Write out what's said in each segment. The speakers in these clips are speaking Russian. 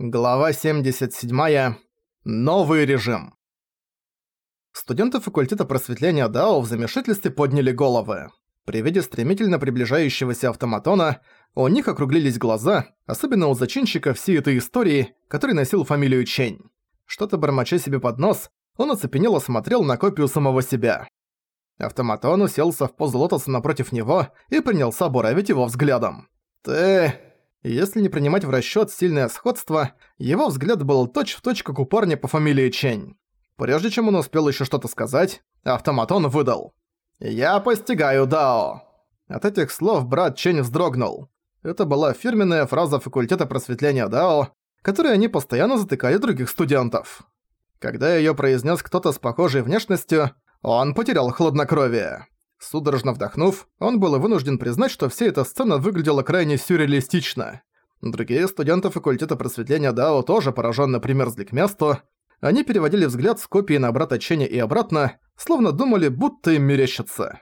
Глава 77. Новый режим. Студенты факультета просветления Дао в замешательстве подняли головы. При виде стремительно приближающегося автоматона у них округлились глаза, особенно у зачинщика всей этой истории, который носил фамилию Чень. Что-то бормоча себе под нос, он оцепенело смотрел на копию самого себя. Автоматон уселся в позу лотоса напротив него и принялся буравить его взглядом. «Ты...» Если не принимать в расчёт сильное сходство, его взгляд был точь-в-точь, как у парня по фамилии Чэнь. Прежде чем он успел ещё что-то сказать, автоматон выдал. «Я постигаю Дао!» От этих слов брат Чэнь вздрогнул. Это была фирменная фраза факультета просветления Дао, которую они постоянно затыкали других студентов. Когда её произнес кто-то с похожей внешностью, он потерял хладнокровие. Судорожно вдохнув, он был вынужден признать, что вся эта сцена выглядела крайне сюрреалистично. Другие студенты факультета просветления Дао тоже поражен, примерзли к месту. Они переводили взгляд с копии на брата Ченя и обратно, словно думали, будто им мерещится.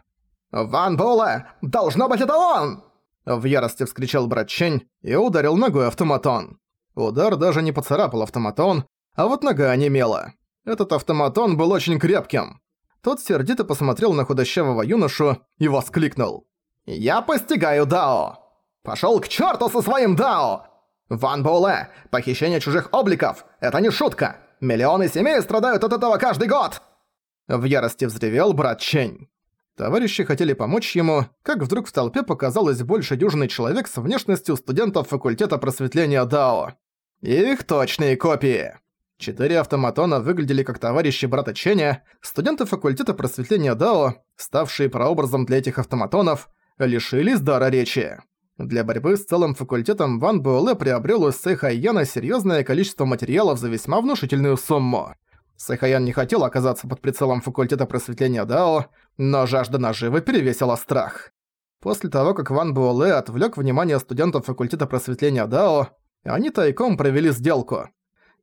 «Ван Була! Должно быть, это он!» В ярости вскричал брат Чень и ударил ногой автоматон. Удар даже не поцарапал автоматон, а вот нога онемела. Этот автоматон был очень крепким. Тот сердито посмотрел на худощавого юношу и воскликнул. «Я постигаю Дао! Пошёл к чёрту со своим Дао! Ван Боле, похищение чужих обликов – это не шутка! Миллионы семей страдают от этого каждый год!» В ярости взревел брат Чень. Товарищи хотели помочь ему, как вдруг в толпе показалось больше дюжины человек с внешностью студентов факультета просветления Дао. Их точные копии. Четыре автоматона выглядели как товарищи брата Ченя, студенты факультета просветления Дао, ставшие прообразом для этих автоматонов, лишились дара речи. Для борьбы с целым факультетом Ван Буэлэ приобрел у Сэхайяна серьезное количество материалов за весьма внушительную сумму. Сэхайян не хотел оказаться под прицелом факультета просветления Дао, но жажда наживы перевесила страх. После того, как Ван Буэлэ отвлек внимание студентов факультета просветления Дао, они тайком провели сделку.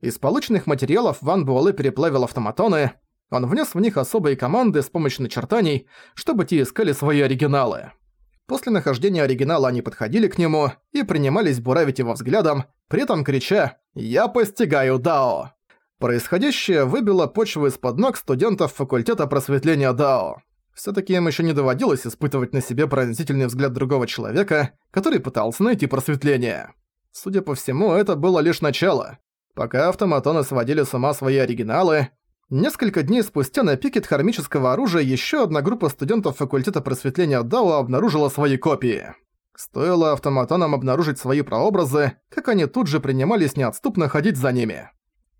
Из полученных материалов Ван Буэлэ переплавил автоматоны. Он внес в них особые команды с помощью начертаний, чтобы те искали свои оригиналы. После нахождения оригинала они подходили к нему и принимались буравить его взглядом, при этом крича «Я постигаю Дао!». Происходящее выбило почву из-под ног студентов факультета просветления Дао. Все-таки им еще не доводилось испытывать на себе пронзительный взгляд другого человека, который пытался найти просветление. Судя по всему, это было лишь начало. Пока автоматоны сводили с ума свои оригиналы, несколько дней спустя на пике хромического оружия еще одна группа студентов факультета просветления Дао обнаружила свои копии. Стоило автоматонам обнаружить свои прообразы, как они тут же принимались неотступно ходить за ними.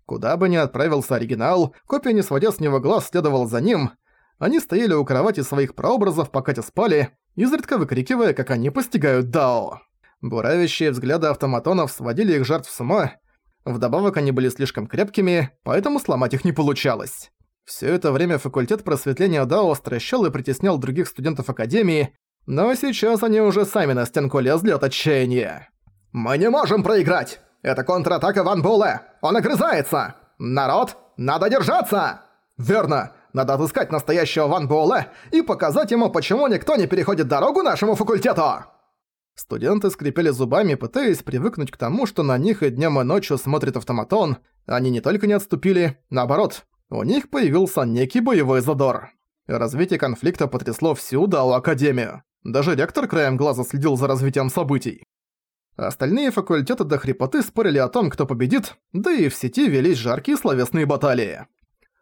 Куда бы ни отправился оригинал, копия, не сводя с него глаз, следовала за ним. Они стояли у кровати своих прообразов, пока те спали, изредка выкрикивая, как они постигают Дао. Буравящие взгляды автоматонов сводили их жертв с ума, Вдобавок они были слишком крепкими, поэтому сломать их не получалось. Все это время факультет просветления Дао стращал и притеснял других студентов Академии, но сейчас они уже сами на стенку лезли от отчаяния. «Мы не можем проиграть! Это контратака Ван Буэлэ! Он огрызается! Народ, надо держаться!» «Верно! Надо отыскать настоящего Ван Буэлэ и показать ему, почему никто не переходит дорогу нашему факультету!» Студенты скрипели зубами, пытаясь привыкнуть к тому, что на них и днем и ночью смотрит автоматон. Они не только не отступили, наоборот, у них появился некий боевой задор. Развитие конфликта потрясло всю Дао-академию. Даже ректор краем глаза следил за развитием событий. Остальные факультеты до хрипоты спорили о том, кто победит, да и в сети велись жаркие словесные баталии.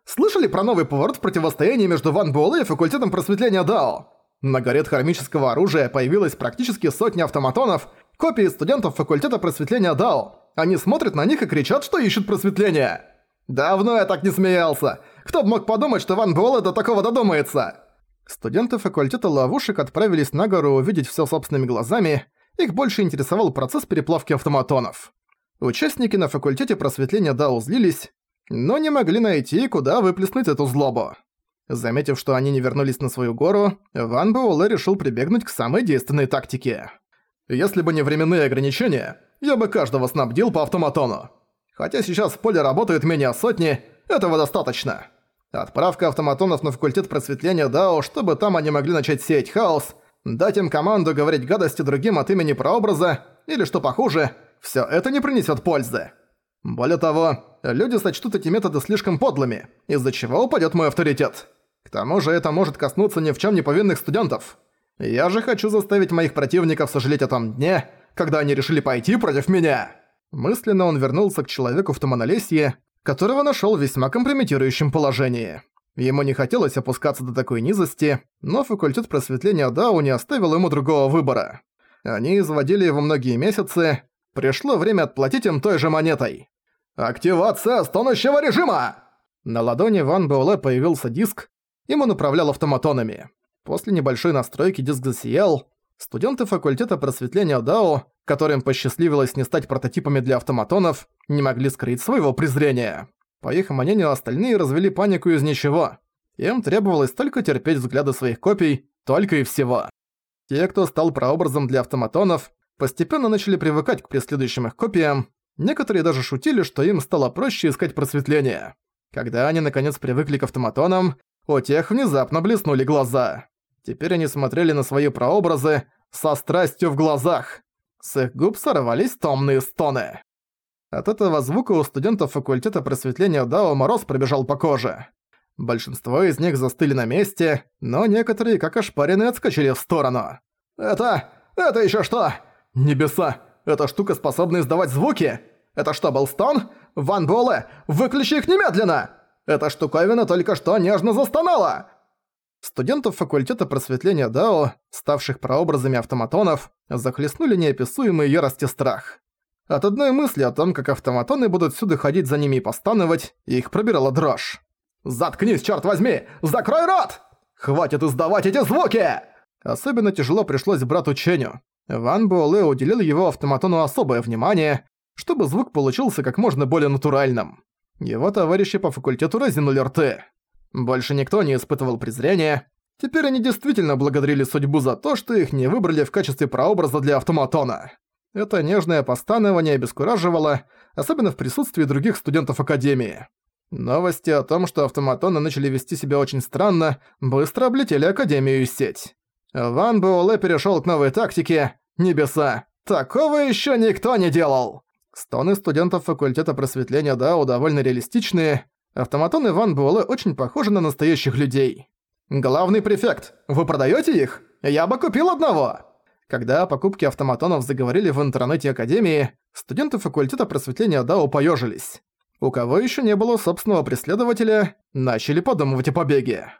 «Слышали про новый поворот в противостоянии между Ван Буэлэ и факультетом просветления Дао?» На горе многоредхромического оружия появилось практически сотни автоматонов, копии студентов факультета просветления ДАО. Они смотрят на них и кричат, что ищут просветление. «Давно я так не смеялся! Кто бы мог подумать, что Ван Буэлэ до такого додумается!» Студенты факультета ловушек отправились на гору увидеть все собственными глазами, их больше интересовал процесс переплавки автоматонов. Участники на факультете просветления Дао злились, но не могли найти, куда выплеснуть эту злобу. Заметив, что они не вернулись на свою гору, Ван Буэлэ решил прибегнуть к самой действенной тактике. «Если бы не временные ограничения, я бы каждого снабдил по автоматону. Хотя сейчас в поле работают менее сотни, этого достаточно. Отправка автоматонов на факультет просветления Дао, чтобы там они могли начать сеять хаос, дать им команду говорить гадости другим от имени прообраза, или что похуже, все это не принесет пользы. Более того, люди сочтут эти методы слишком подлыми, из-за чего упадет мой авторитет. К тому же это может коснуться ни в чем не повинных студентов. Я же хочу заставить моих противников сожалеть о том дне, когда они решили пойти против меня». Мысленно он вернулся к человеку в Туманолесье, которого нашел в весьма компрометирующем положении. Ему не хотелось опускаться до такой низости, но факультет просветления Дау не оставил ему другого выбора. Они изводили его многие месяцы, пришло время отплатить им той же монетой. «Активация стонущего режима!» На ладони Ван Буэлэ появился диск, им он управлял автоматонами. После небольшой настройки диск засиял. Студенты факультета просветления Дао, которым посчастливилось не стать прототипами для автоматонов, не могли скрыть своего презрения. По их мнению, остальные развели панику из ничего. Им требовалось только терпеть взгляды своих копий, только и всего. Те, кто стал прообразом для автоматонов, постепенно начали привыкать к преследующим их копиям, Некоторые даже шутили, что им стало проще искать просветление. Когда они наконец привыкли к автоматонам, у тех внезапно блеснули глаза. Теперь они смотрели на свои прообразы со страстью в глазах. С их губ сорвались томные стоны. От этого звука у студентов факультета просветления Дао мороз пробежал по коже. Большинство из них застыли на месте, но некоторые, как ошпаренные, отскочили в сторону. «Это... это еще что? Небеса! Эта штука способна издавать звуки! Это что, был стон? Ван Буэлэ, выключи их немедленно! Эта штуковина только что нежно застонала!» Студентов факультета просветления Дао, ставших прообразами автоматонов, захлестнули неописуемый ярости страх. От одной мысли о том, как автоматоны будут сюда ходить за ними и постановать, их пробирала дрожь. «Заткнись, черт возьми! Закрой рот! Хватит издавать эти звуки!» Особенно тяжело пришлось брату Ченю. Ван Буэлэ уделил его автоматону особое внимание, чтобы звук получился как можно более натуральным. Его товарищи по факультету разинули рты. Больше никто не испытывал презрения. Теперь они действительно благодарили судьбу за то, что их не выбрали в качестве прообраза для автоматона. Это нежное постанование обескураживало, особенно в присутствии других студентов Академии. Новости о том, что автоматоны начали вести себя очень странно, быстро облетели Академию и сеть. Ван Буэлэ перешёл к новой тактике «Небеса». Такого ещё никто не делал! Стоны студентов факультета просветления Дао довольно реалистичные. Автоматоны Ван Буэлэ очень похожи на настоящих людей. «Главный префект, вы продаёте их? Я бы купил одного!» Когда о покупке автоматонов заговорили в интернете Академии, студенты факультета просветления Дао поёжились. У кого ещё не было собственного преследователя, начали подумывать о побеге.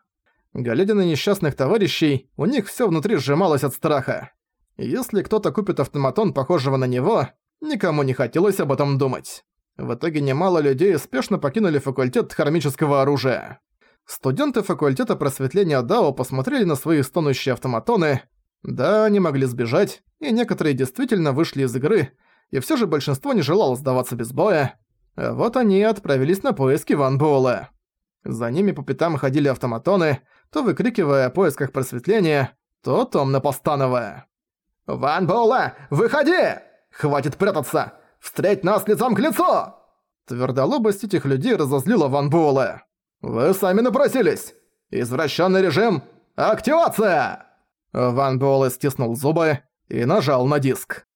Глядя на несчастных товарищей, у них всё внутри сжималось от страха. Если кто-то купит автоматон, похожего на него, никому не хотелось об этом думать. В итоге немало людей спешно покинули факультет хромического оружия. Студенты факультета просветления Дао посмотрели на свои стонущие автоматоны. Да, они могли сбежать, и некоторые действительно вышли из игры, и всё же большинство не желало сдаваться без боя. Вот они и отправились на поиски Ван Буэлла. За ними по пятам ходили автоматоны, то выкрикивая о поисках просветления, то томно постановая. «Ван Боула, выходи! Хватит прятаться! Встреть нас лицом к лицу!» Твердолобость этих людей разозлила Ван Буэлэ. «Вы сами напросились! Извращенный режим! Активация!» Ван Буэлэ стиснул зубы и нажал на диск.